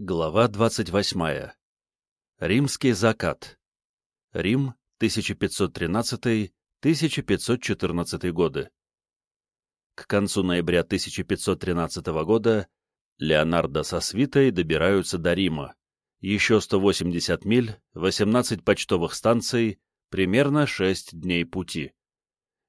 Глава 28. Римский закат. Рим, 1513-1514 годы. К концу ноября 1513 года Леонардо со свитой добираются до Рима. Еще 180 миль, 18 почтовых станций, примерно 6 дней пути.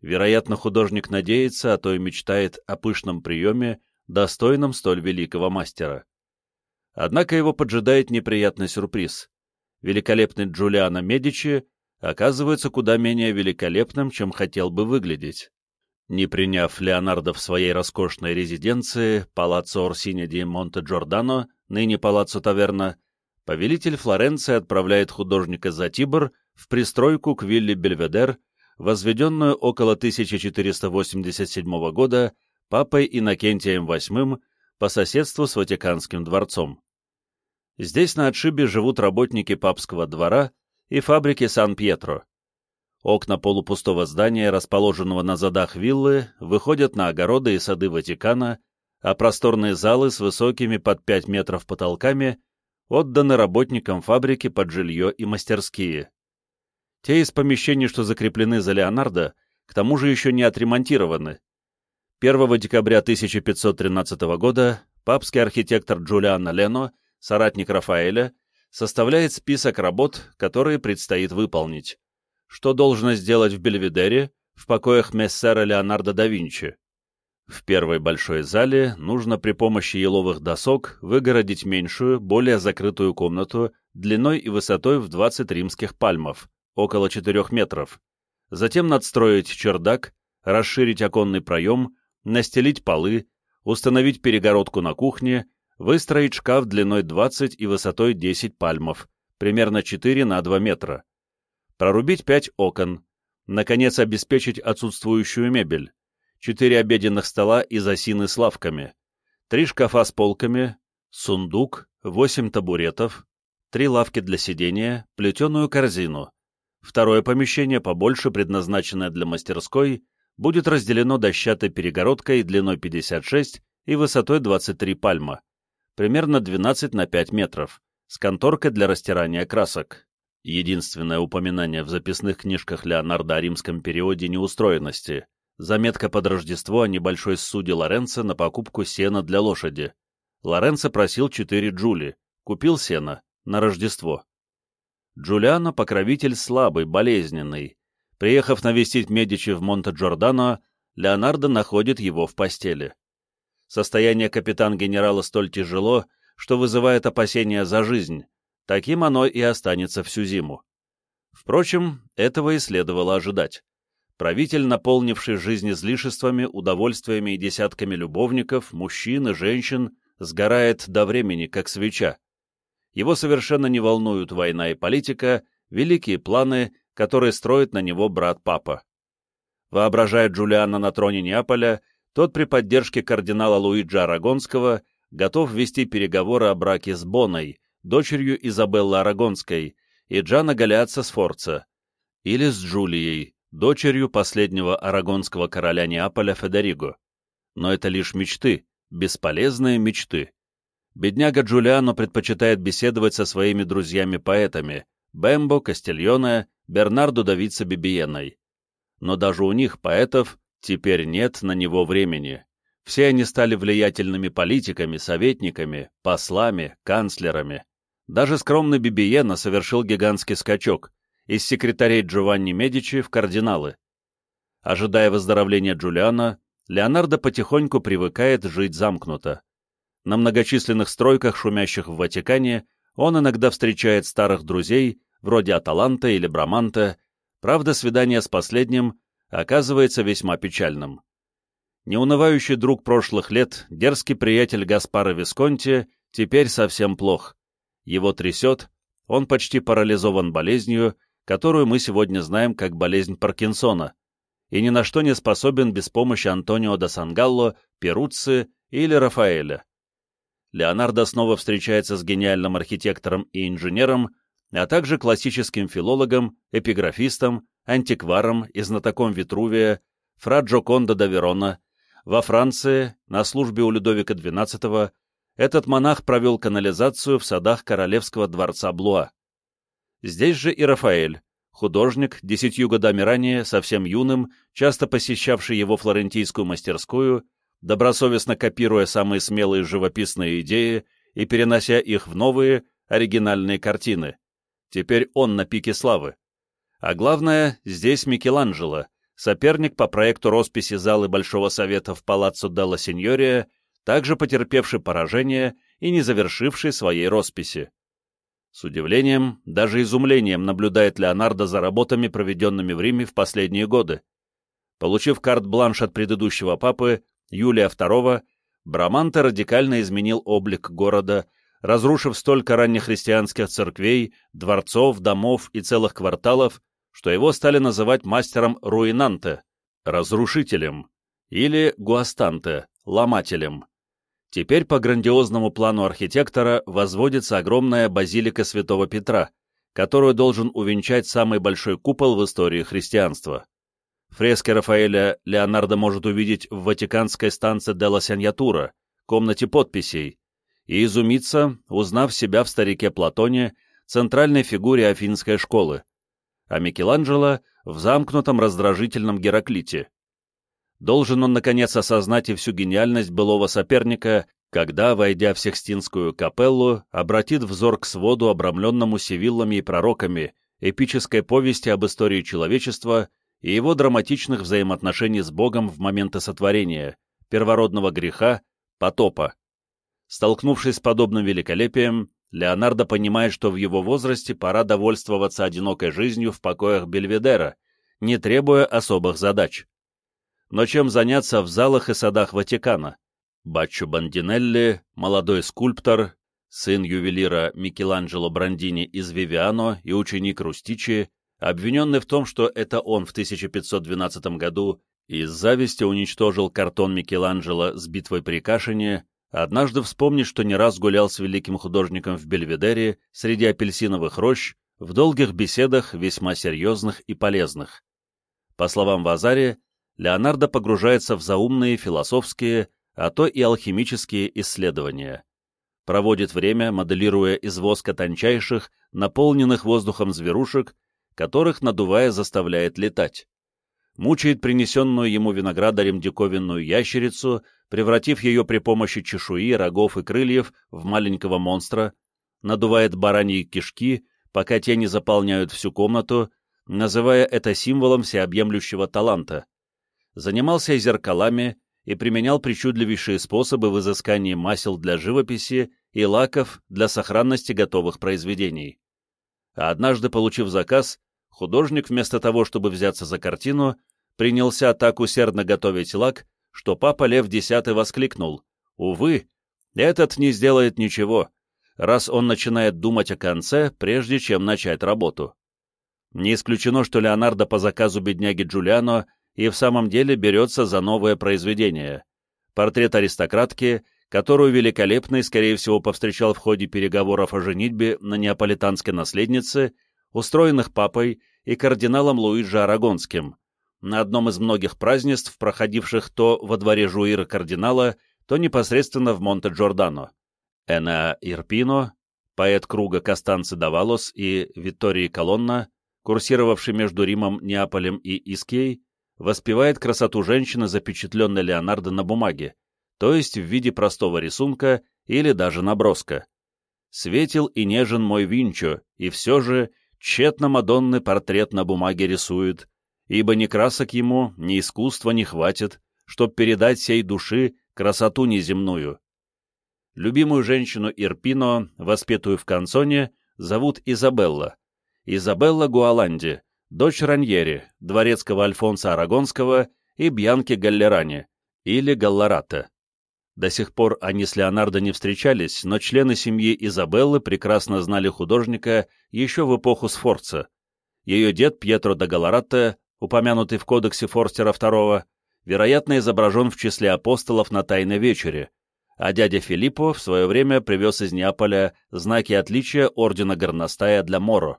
Вероятно, художник надеется, а то и мечтает о пышном приеме, достойном столь великого мастера. Однако его поджидает неприятный сюрприз. Великолепный Джулиано Медичи оказывается куда менее великолепным, чем хотел бы выглядеть. Не приняв Леонардо в своей роскошной резиденции Палаццо Орсини ди Монте-Джордано, ныне Палаццо Таверна, повелитель Флоренции отправляет художника за Тибр в пристройку к вилле Бельведер, возведенную около 1487 года папой Иннокентием VIII по соседству с Ватиканским дворцом. Здесь на отшибе живут работники папского двора и фабрики Сан-Пьетро. Окна полупустого здания, расположенного на задах виллы, выходят на огороды и сады Ватикана, а просторные залы с высокими под 5 метров потолками отданы работникам фабрики под жилье и мастерские. Те из помещений, что закреплены за Леонардо, к тому же еще не отремонтированы. 1 декабря 1513 года папский архитектор Джулиано Лено соратник Рафаэля, составляет список работ, которые предстоит выполнить. Что должно сделать в Бельведере, в покоях мессера Леонардо да Винчи. В первой большой зале нужно при помощи еловых досок выгородить меньшую, более закрытую комнату длиной и высотой в 20 римских пальмов, около 4 метров. Затем надстроить чердак, расширить оконный проем, настелить полы, установить перегородку на кухне выстроить шкаф длиной 20 и высотой 10 пальмов, примерно 4 на 2 метра, прорубить 5 окон, наконец обеспечить отсутствующую мебель, 4 обеденных стола из осины с лавками, 3 шкафа с полками, сундук, 8 табуретов, 3 лавки для сидения, плетеную корзину. Второе помещение, побольше предназначенное для мастерской, будет разделено дощатой перегородкой длиной 56 и высотой 23 пальма примерно 12 на 5 метров, с конторкой для растирания красок. Единственное упоминание в записных книжках Леонардо о римском периоде неустроенности. Заметка под Рождество о небольшой суде Лоренцо на покупку сена для лошади. Лоренцо просил 4 джули, купил сено на Рождество. Джулиано — покровитель слабый, болезненный. Приехав навестить Медичи в Монте-Джордано, Леонардо находит его в постели. Состояние капитан-генерала столь тяжело, что вызывает опасения за жизнь. Таким оно и останется всю зиму. Впрочем, этого и следовало ожидать. Правитель, наполнивший жизнь излишествами, удовольствиями и десятками любовников, мужчин и женщин, сгорает до времени, как свеча. Его совершенно не волнуют война и политика, великие планы, которые строит на него брат-папа. Воображая Джулиана на троне Неаполя, тот при поддержке кардинала Луиджи Арагонского готов вести переговоры о браке с Боной, дочерью Изабеллы Арагонской, и Джана Галиатса Сфорца, или с Джулией, дочерью последнего арагонского короля Неаполя Федериго. Но это лишь мечты, бесполезные мечты. Бедняга Джулиано предпочитает беседовать со своими друзьями-поэтами Бембо, Кастильоне, Бернарду Давица Бибиеной. Но даже у них, поэтов, Теперь нет на него времени. Все они стали влиятельными политиками, советниками, послами, канцлерами. Даже скромный Бибиена совершил гигантский скачок из секретарей Джованни Медичи в кардиналы. Ожидая выздоровления Джулиана, Леонардо потихоньку привыкает жить замкнуто. На многочисленных стройках, шумящих в Ватикане, он иногда встречает старых друзей, вроде Аталанта или Браманта, правда, свидание с последним оказывается весьма печальным. Неунывающий друг прошлых лет, дерзкий приятель Гаспара Висконти, теперь совсем плох. Его трясет, он почти парализован болезнью, которую мы сегодня знаем как болезнь Паркинсона, и ни на что не способен без помощи Антонио да Сангалло, Перуцци или Рафаэля. Леонардо снова встречается с гениальным архитектором и инженером, а также классическим филологом, эпиграфистом, антикваром и знатоком Витрувия, фра Джоконда да Верона, во Франции, на службе у Людовика XII, этот монах провел канализацию в садах королевского дворца Блуа. Здесь же и Рафаэль, художник, десятью годами ранее, совсем юным, часто посещавший его флорентийскую мастерскую, добросовестно копируя самые смелые живописные идеи и перенося их в новые, оригинальные картины. Теперь он на пике славы. А главное, здесь Микеланджело, соперник по проекту росписи залы Большого Совета в Палаццо Делла Синьория, также потерпевший поражение и не завершивший своей росписи. С удивлением, даже изумлением наблюдает Леонардо за работами, проведенными в Риме в последние годы. Получив карт-бланш от предыдущего папы, Юлия II, Браманте радикально изменил облик города, разрушив столько раннехристианских церквей, дворцов, домов и целых кварталов, что его стали называть мастером руинанте, разрушителем, или гуастанте, ломателем. Теперь по грандиозному плану архитектора возводится огромная базилика Святого Петра, которую должен увенчать самый большой купол в истории христианства. Фрески Рафаэля Леонардо может увидеть в Ватиканской станции Делла Сеньятура, комнате подписей, и изумиться, узнав себя в старике Платоне, центральной фигуре афинской школы, а Микеланджело в замкнутом раздражительном Гераклите. Должен он, наконец, осознать и всю гениальность былого соперника, когда, войдя в Сикстинскую капеллу, обратит взор к своду, обрамленному сивиллами и пророками, эпической повести об истории человечества и его драматичных взаимоотношений с Богом в моменты сотворения, первородного греха, потопа. Столкнувшись с подобным великолепием, Леонардо понимает, что в его возрасте пора довольствоваться одинокой жизнью в покоях Бельведера, не требуя особых задач. Но чем заняться в залах и садах Ватикана? Баччо Бандинелли, молодой скульптор, сын ювелира Микеланджело Брандини из Вивиано и ученик Рустичи, обвиненный в том, что это он в 1512 году из зависти уничтожил картон Микеланджело с битвой при Кашине, однажды вспомнит, что не раз гулял с великим художником в Бельведере среди апельсиновых рощ, в долгих беседах, весьма серьезных и полезных. По словам Вазари, Леонардо погружается в заумные философские, а то и алхимические исследования. Проводит время, моделируя из воска тончайших, наполненных воздухом зверушек, которых, надувая, заставляет летать мучает принесенную ему виноградарем диковинную ящерицу, превратив ее при помощи чешуи, рогов и крыльев в маленького монстра, надувает бараньи кишки, пока те не заполняют всю комнату, называя это символом всеобъемлющего таланта. Занимался и зеркалами и применял причудливейшие способы в изыскании масел для живописи и лаков для сохранности готовых произведений. А однажды, получив заказ, художник вместо того, чтобы взяться за картину, принялся так усердно готовить лак, что папа Лев X воскликнул «Увы, этот не сделает ничего, раз он начинает думать о конце, прежде чем начать работу». Не исключено, что Леонардо по заказу бедняги Джулиано и в самом деле берется за новое произведение. Портрет аристократки, которую великолепный, скорее всего, повстречал в ходе переговоров о женитьбе на неаполитанской наследнице, устроенных папой и кардиналом Луиджи Арагонским, на одном из многих празднеств, проходивших то во дворе Жуира кардинала, то непосредственно в Монте-Джордано. Эна Ирпино, поэт круга Костанци Давалос и Виттории Колонна, курсировавший между Римом, Неаполем и Искией, воспевает красоту женщины, запечатленной Леонардо на бумаге, то есть в виде простого рисунка или даже наброска. Светил и нежен мой Винчо, и все же тщетно Мадонны портрет на бумаге рисует, ибо ни красок ему, ни искусства не хватит, чтоб передать сей души красоту неземную. Любимую женщину Ирпино, воспетую в канцоне, зовут Изабелла. Изабелла Гуаланди, дочь Раньери, дворецкого Альфонса Арагонского и Бьянки Галлерани, или Галларата. До сих пор они с Леонардо не встречались, но члены семьи Изабеллы прекрасно знали художника еще в эпоху Сфорца. Ее дед Пьетро да Галларатте, упомянутый в кодексе Форстера II, вероятно, изображен в числе апостолов на Тайной вечере, а дядя Филиппо в свое время привез из Неаполя знаки отличия ордена Горностая для Моро.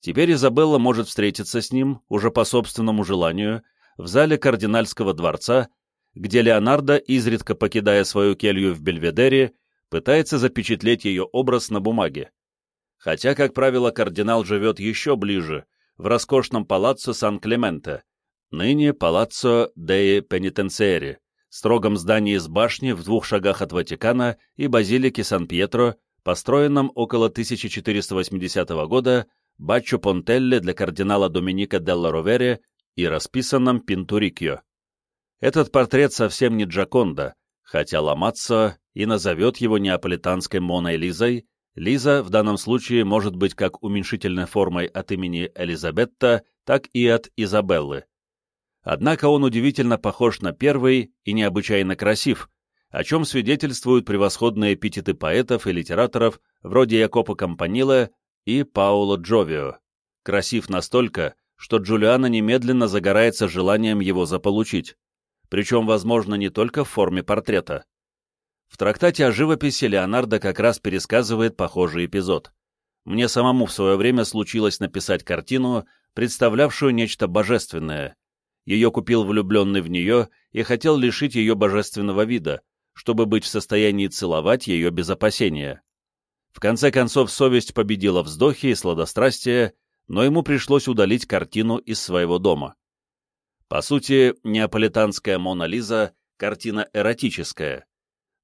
Теперь Изабелла может встретиться с ним, уже по собственному желанию, в зале кардинальского дворца где Леонардо, изредка покидая свою келью в Бельведере, пытается запечатлеть ее образ на бумаге. Хотя, как правило, кардинал живет еще ближе, в роскошном палаццо Сан-Клементе, ныне палаццо Деи Пенитенциери, строгом здании с башни в двух шагах от Ватикана и базилики Сан-Пьетро, построенном около 1480 года Баччо Понтелле для кардинала Доминика Делла Ровере и расписанном Пинтурикьо. Этот портрет совсем не Джаконда, хотя Ламаццо и назовет его неаполитанской Моной Лизой, Лиза в данном случае может быть как уменьшительной формой от имени Элизабетта, так и от Изабеллы. Однако он удивительно похож на первый и необычайно красив, о чем свидетельствуют превосходные эпитеты поэтов и литераторов вроде Якопа Кампанила и Пауло Джовио. Красив настолько, что Джулиана немедленно загорается желанием его заполучить, причем, возможно, не только в форме портрета. В трактате о живописи Леонардо как раз пересказывает похожий эпизод. Мне самому в свое время случилось написать картину, представлявшую нечто божественное. Ее купил влюбленный в нее и хотел лишить ее божественного вида, чтобы быть в состоянии целовать ее без опасения. В конце концов, совесть победила вздохи и сладострастие, но ему пришлось удалить картину из своего дома. По сути, неаполитанская «Мона Лиза» — картина эротическая,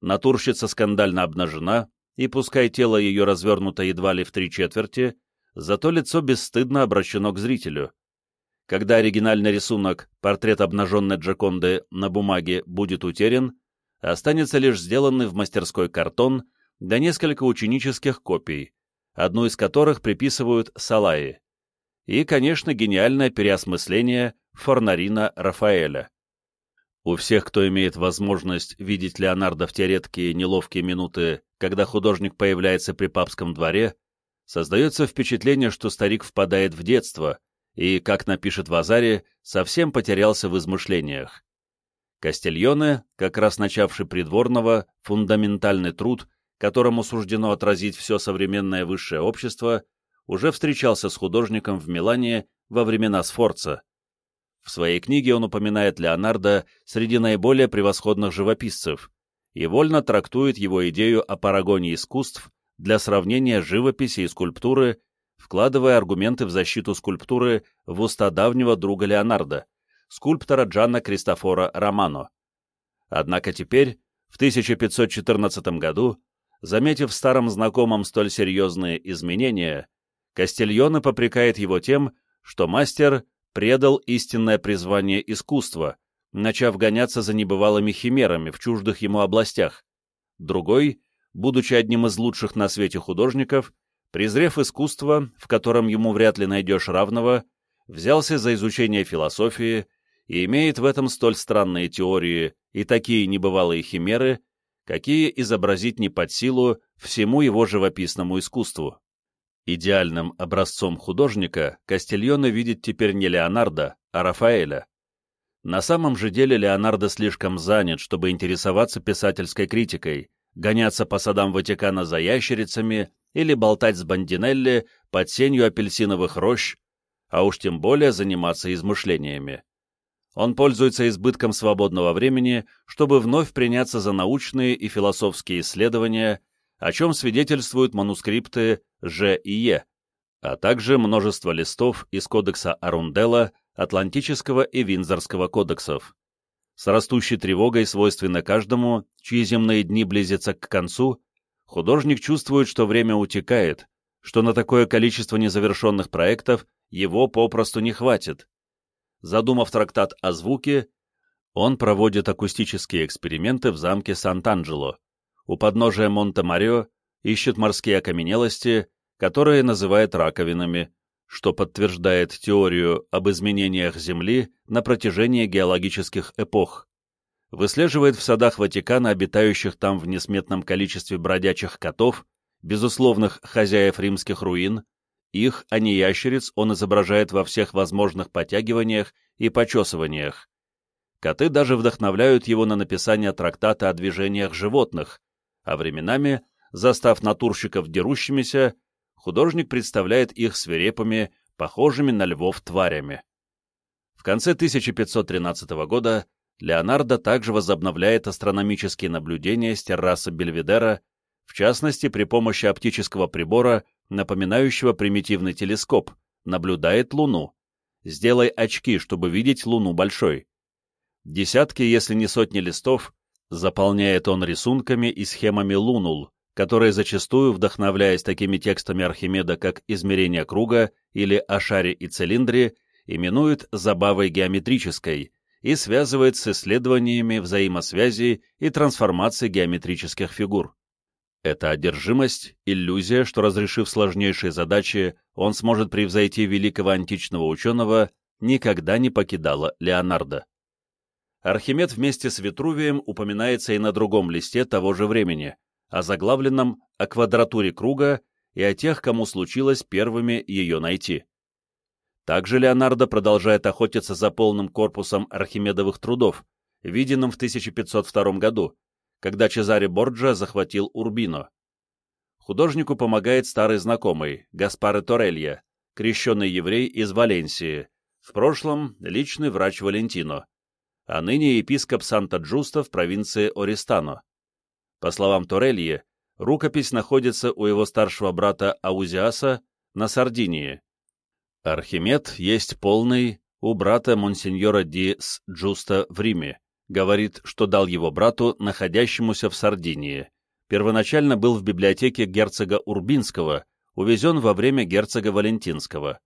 натурщица скандально обнажена, и пускай тело ее развернуто едва ли в три четверти, зато лицо бесстыдно обращено к зрителю. Когда оригинальный рисунок, портрет обнаженной Джаконды на бумаге, будет утерян, останется лишь сделанный в мастерской картон да несколько ученических копий, одну из которых приписывают Салаи. И, конечно, гениальное переосмысление Форнарина Рафаэля. У всех, кто имеет возможность видеть Леонардо в те редкие неловкие минуты, когда художник появляется при папском дворе, создается впечатление, что старик впадает в детство и, как напишет Вазари, совсем потерялся в измышлениях. Кастильоне, как раз начавший придворного, фундаментальный труд, которому суждено отразить все современное высшее общество, уже встречался с художником в Милане во времена Сфорца. В своей книге он упоминает Леонардо среди наиболее превосходных живописцев и вольно трактует его идею о парагоне искусств для сравнения живописи и скульптуры, вкладывая аргументы в защиту скульптуры в уста давнего друга Леонардо, скульптора Джанна Кристофора Романо. Однако теперь, в 1514 году, заметив старым знакомым столь серьезные изменения, Кастильоне попрекает его тем, что мастер предал истинное призвание искусства, начав гоняться за небывалыми химерами в чуждых ему областях. Другой, будучи одним из лучших на свете художников, презрев искусство, в котором ему вряд ли найдешь равного, взялся за изучение философии и имеет в этом столь странные теории и такие небывалые химеры, какие изобразить не под силу всему его живописному искусству. Идеальным образцом художника Кастильоне видит теперь не Леонардо, а Рафаэля. На самом же деле Леонардо слишком занят, чтобы интересоваться писательской критикой, гоняться по садам Ватикана за ящерицами или болтать с Бандинелли под сенью апельсиновых рощ, а уж тем более заниматься измышлениями. Он пользуется избытком свободного времени, чтобы вновь приняться за научные и философские исследования, о чем свидетельствуют манускрипты Ж и Е, а также множество листов из кодекса Арунделла, Атлантического и Винзорского кодексов. С растущей тревогой, свойственной каждому, чьи земные дни близятся к концу, художник чувствует, что время утекает, что на такое количество незавершенных проектов его попросту не хватит. Задумав трактат о звуке, он проводит акустические эксперименты в замке Сант-Анджело, у подножия Монте-Марио ищет морские окаменелости, которые называет раковинами, что подтверждает теорию об изменениях Земли на протяжении геологических эпох. Выслеживает в садах Ватикана обитающих там в несметном количестве бродячих котов, безусловных хозяев римских руин, их, а не ящериц, он изображает во всех возможных подтягиваниях и почесываниях. Коты даже вдохновляют его на написание трактата о движениях животных, а временами, застав натурщиков дерущимися, художник представляет их свирепыми, похожими на львов тварями. В конце 1513 года Леонардо также возобновляет астрономические наблюдения с террасы Бельведера, в частности при помощи оптического прибора, напоминающего примитивный телескоп, наблюдает Луну. Сделай очки, чтобы видеть Луну большой. Десятки, если не сотни листов, заполняет он рисунками и схемами лунул, которые зачастую, вдохновляясь такими текстами Архимеда, как «Измерение круга» или «О шаре и цилиндре», именует «забавой геометрической» и связывает с исследованиями взаимосвязи и трансформации геометрических фигур. Это одержимость, иллюзия, что, разрешив сложнейшие задачи, он сможет превзойти великого античного ученого, никогда не покидала Леонардо. Архимед вместе с Витрувием упоминается и на другом листе того же времени, о заглавленном «О квадратуре круга» и о тех, кому случилось первыми ее найти. Также Леонардо продолжает охотиться за полным корпусом архимедовых трудов, виденным в 1502 году, когда Чезаре Борджа захватил Урбино. Художнику помогает старый знакомый, Гаспаре Торелья, крещенный еврей из Валенсии, в прошлом личный врач Валентино, а ныне епископ Санта-Джуста в провинции Ористано. По словам Торельи, рукопись находится у его старшего брата Аузиаса на Сардинии. Архимед есть полный у брата Монсеньора Ди с Джуста в Риме, говорит, что дал его брату, находящемуся в Сардинии. Первоначально был в библиотеке герцога Урбинского, увезен во время герцога Валентинского.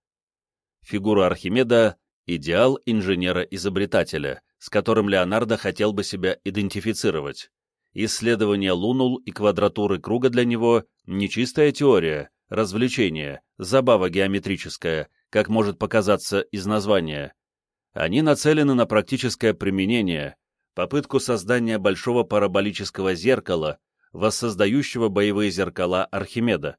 Фигура Архимеда – идеал инженера-изобретателя, с которым Леонардо хотел бы себя идентифицировать. Исследование лунул и квадратуры круга для него – не чистая теория, развлечение, забава геометрическая, как может показаться из названия. Они нацелены на практическое применение, попытку создания большого параболического зеркала, воссоздающего боевые зеркала Архимеда.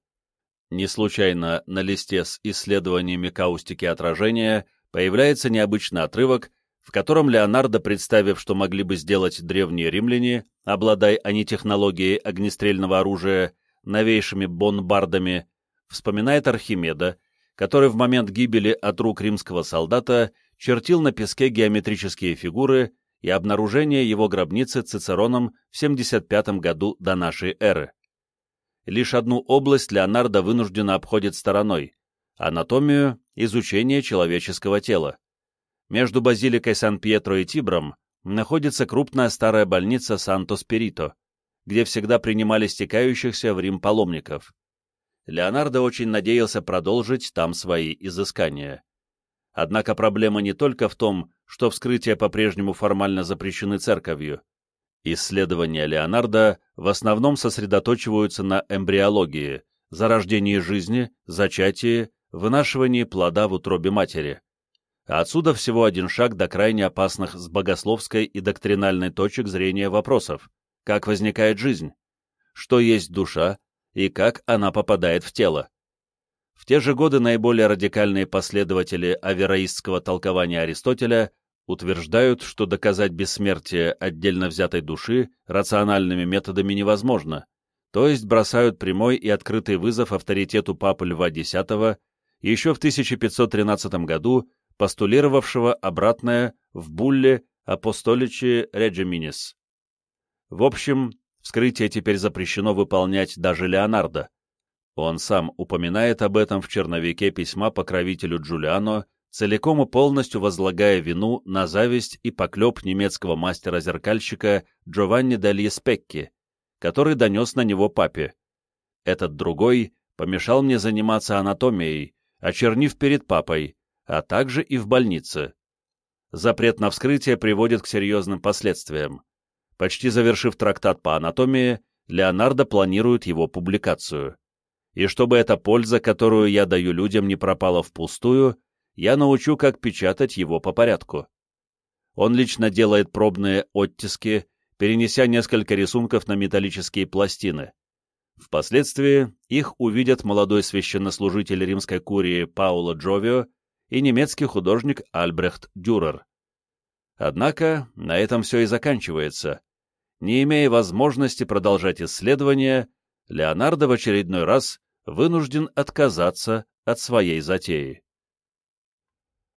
Не случайно на листе с исследованиями каустики отражения появляется необычный отрывок, в котором Леонардо, представив, что могли бы сделать древние римляне, обладая они технологией огнестрельного оружия, новейшими бомбардами, вспоминает Архимеда, который в момент гибели от рук римского солдата чертил на песке геометрические фигуры и обнаружение его гробницы Цицероном в 75 году до нашей эры. Лишь одну область Леонардо вынужденно обходит стороной – анатомию, изучение человеческого тела. Между базиликой Сан-Пьетро и Тибром находится крупная старая больница Санто-Спирито, где всегда принимали стекающихся в Рим паломников. Леонардо очень надеялся продолжить там свои изыскания. Однако проблема не только в том, что вскрытия по-прежнему формально запрещены церковью. Исследования Леонардо в основном сосредоточиваются на эмбриологии, зарождении жизни, зачатии, вынашивании плода в утробе матери. Отсюда всего один шаг до крайне опасных с богословской и доктринальной точек зрения вопросов. Как возникает жизнь? Что есть душа? И как она попадает в тело? В те же годы наиболее радикальные последователи авероистского толкования Аристотеля утверждают, что доказать бессмертие отдельно взятой души рациональными методами невозможно, то есть бросают прямой и открытый вызов авторитету Папы Льва X еще в 1513 году постулировавшего обратное в булле «Апостоличи Реджиминис». В общем, вскрытие теперь запрещено выполнять даже Леонардо. Он сам упоминает об этом в черновике письма покровителю Джулиано, целиком и полностью возлагая вину на зависть и поклеп немецкого мастера-зеркальщика Джованни Далье Спекки, который донес на него папе. Этот другой помешал мне заниматься анатомией, очернив перед папой, а также и в больнице. Запрет на вскрытие приводит к серьезным последствиям. Почти завершив трактат по анатомии, Леонардо планирует его публикацию. И чтобы эта польза, которую я даю людям, не пропала впустую, я научу, как печатать его по порядку. Он лично делает пробные оттиски, перенеся несколько рисунков на металлические пластины. Впоследствии их увидят молодой священнослужитель римской курии Пауло Джовио и немецкий художник Альбрехт Дюрер. Однако на этом все и заканчивается. Не имея возможности продолжать исследования, Леонардо в очередной раз вынужден отказаться от своей затеи.